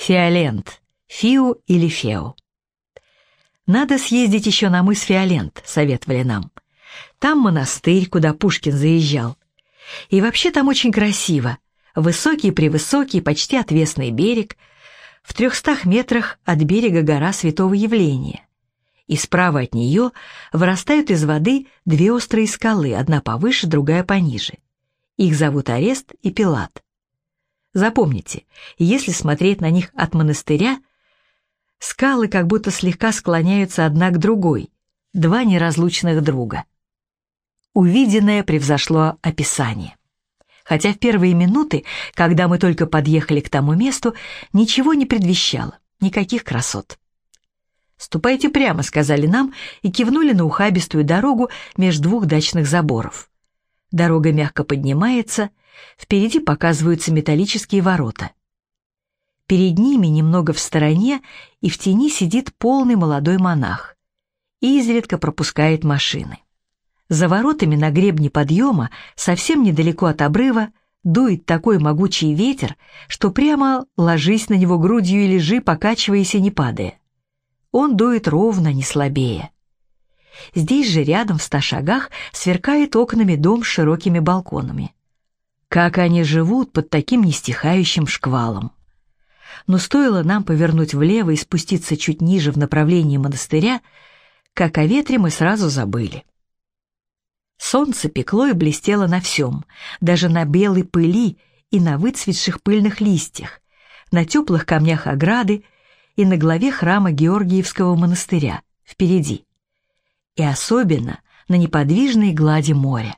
Фиолент, Фиу или Фео. Надо съездить еще на мыс Фиолент, советовали нам. Там монастырь, куда Пушкин заезжал. И вообще там очень красиво. Высокий-превысокий, почти отвесный берег, в трехстах метрах от берега гора Святого Явления. И справа от нее вырастают из воды две острые скалы, одна повыше, другая пониже. Их зовут Арест и Пилат. Запомните, если смотреть на них от монастыря, скалы как будто слегка склоняются одна к другой, два неразлучных друга. Увиденное превзошло описание. Хотя в первые минуты, когда мы только подъехали к тому месту, ничего не предвещало, никаких красот. «Ступайте прямо», — сказали нам и кивнули на ухабистую дорогу между двух дачных заборов. Дорога мягко поднимается, впереди показываются металлические ворота. Перед ними, немного в стороне и в тени сидит полный молодой монах и изредка пропускает машины. За воротами на гребне подъема, совсем недалеко от обрыва, дует такой могучий ветер, что прямо ложись на него грудью и лежи, покачиваясь и не падая. Он дует ровно, не слабее. Здесь же рядом в ста шагах сверкает окнами дом с широкими балконами. Как они живут под таким нестихающим шквалом. Но стоило нам повернуть влево и спуститься чуть ниже в направлении монастыря, как о ветре мы сразу забыли. Солнце пекло и блестело на всем, даже на белой пыли и на выцветших пыльных листьях, на теплых камнях ограды и на главе храма Георгиевского монастыря, впереди. И особенно на неподвижной глади моря.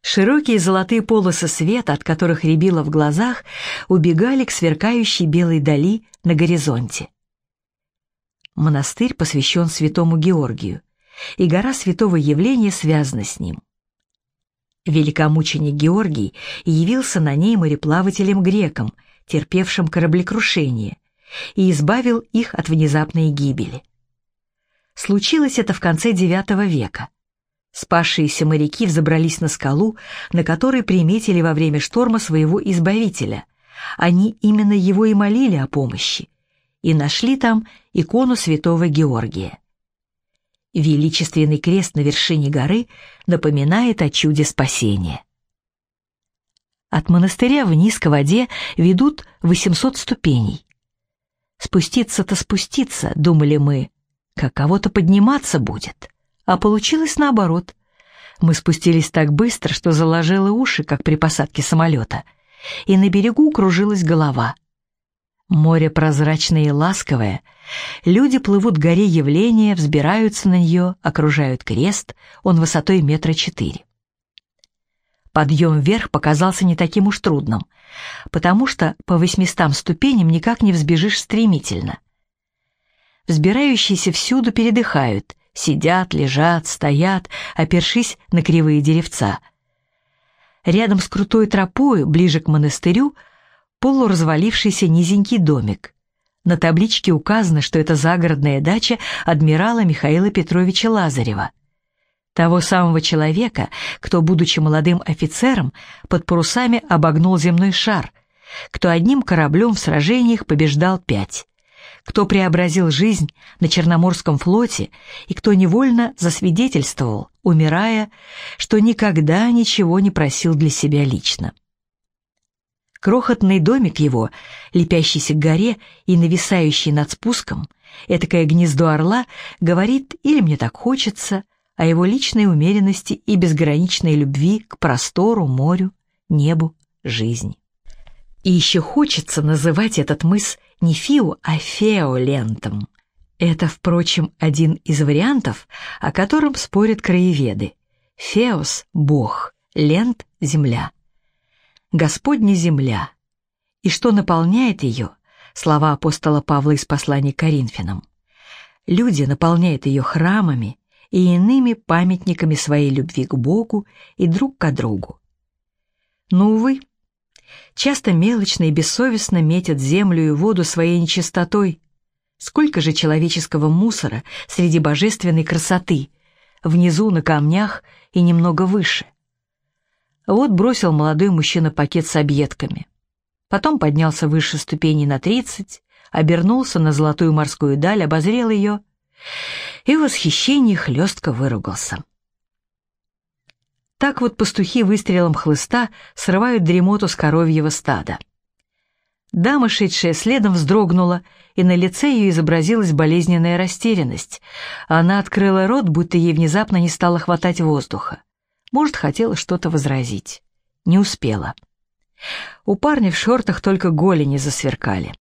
Широкие золотые полосы света, от которых рябило в глазах, убегали к сверкающей белой дали на горизонте. Монастырь посвящен святому Георгию, и гора святого явления связана с ним. Великомученик Георгий явился на ней мореплавателем-греком, терпевшим кораблекрушение, и избавил их от внезапной гибели. Случилось это в конце IX века. Спасшиеся моряки взобрались на скалу, на которой приметили во время шторма своего избавителя. Они именно его и молили о помощи, и нашли там икону святого Георгия. Величественный крест на вершине горы напоминает о чуде спасения. От монастыря вниз к воде ведут 800 ступеней. Спуститься-то спуститься, думали мы, как кого-то подниматься будет. А получилось наоборот. Мы спустились так быстро, что заложило уши, как при посадке самолета, и на берегу кружилась голова. Море прозрачное и ласковое. Люди плывут к горе явления, взбираются на нее, окружают крест, он высотой метра четыре. Подъем вверх показался не таким уж трудным, потому что по восьмистам ступеням никак не взбежишь стремительно. Взбирающиеся всюду передыхают, сидят, лежат, стоят, опершись на кривые деревца. Рядом с крутой тропой, ближе к монастырю, полуразвалившийся низенький домик. На табличке указано, что это загородная дача адмирала Михаила Петровича Лазарева того самого человека, кто, будучи молодым офицером, под парусами обогнул земной шар, кто одним кораблем в сражениях побеждал пять, кто преобразил жизнь на Черноморском флоте и кто невольно засвидетельствовал, умирая, что никогда ничего не просил для себя лично. Крохотный домик его, лепящийся к горе и нависающий над спуском, этакое гнездо орла, говорит «или мне так хочется», о его личной умеренности и безграничной любви к простору, морю, небу, жизни. И еще хочется называть этот мыс не Фиу, а Феолентом. Это, впрочем, один из вариантов, о котором спорят краеведы. Феос — Бог, Лент — земля. Господня земля. И что наполняет ее? Слова апостола Павла из послания к Коринфянам. Люди наполняют ее храмами, и иными памятниками своей любви к Богу и друг к другу. Но, увы, часто мелочно и бессовестно метят землю и воду своей нечистотой. Сколько же человеческого мусора среди божественной красоты, внизу на камнях и немного выше. Вот бросил молодой мужчина пакет с объедками. потом поднялся выше ступеней на тридцать, обернулся на золотую морскую даль, обозрел ее и в восхищении хлестко выругался. Так вот пастухи выстрелом хлыста срывают дремоту с коровьего стада. Дама, шедшая следом, вздрогнула, и на лице ее изобразилась болезненная растерянность. Она открыла рот, будто ей внезапно не стало хватать воздуха. Может, хотела что-то возразить. Не успела. У парня в шортах только голени засверкали.